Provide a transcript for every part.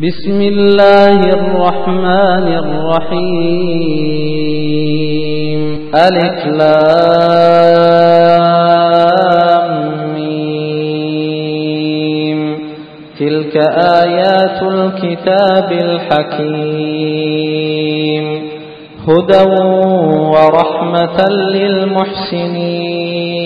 بسم الله الرحمن الرحيم. ألف لام ميم. تلك آيات الكتاب الحكيم. هدى ورحمة للمحسنين.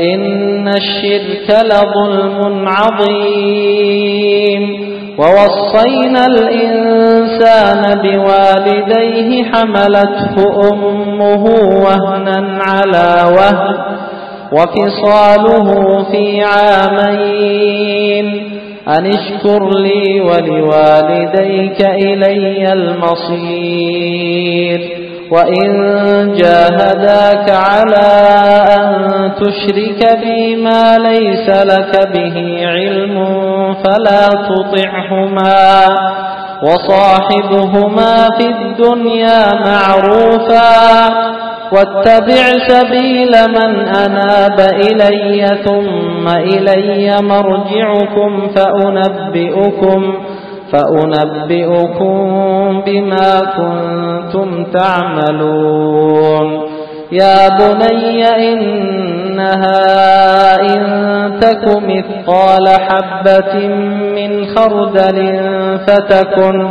إن الشرك لظلم عظيم. ووصينا الإنسان بوالديه حملته أمه وهنا على وهن وفصاله في عامين. أن اشكر لي ولوالديك إلي المصير. وإن جاهداك على أن تشرك بي ما ليس لك به علم فلا تطعهما وصاحبهما في الدنيا معروفا واتبع سبيل من أناب إلي ثم إلي مرجعكم فأنبئكم فأنبئكم بما كنتم تعملون. يا بني إنها إن تك مثقال حبة من خردل فتكن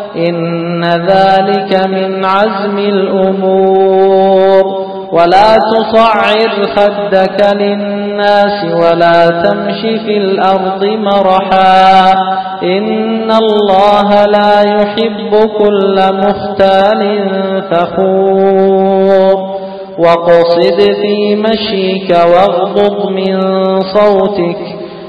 إن ذلك من عزم الأمور. ولا تصعر خدك للناس ولا تمش في الأرض مرحا. إن الله لا يحب كل مختال فخور. وقصد في مشيك واغضض من صوتك.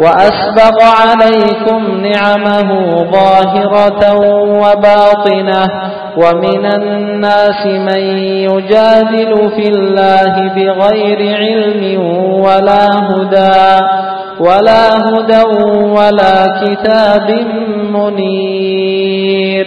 وأسبغ عليكم نعمه ظاهرة وباطنة ومن الناس من يجادل في الله بغير علم ولا هدى ولا هدى ولا كتاب منير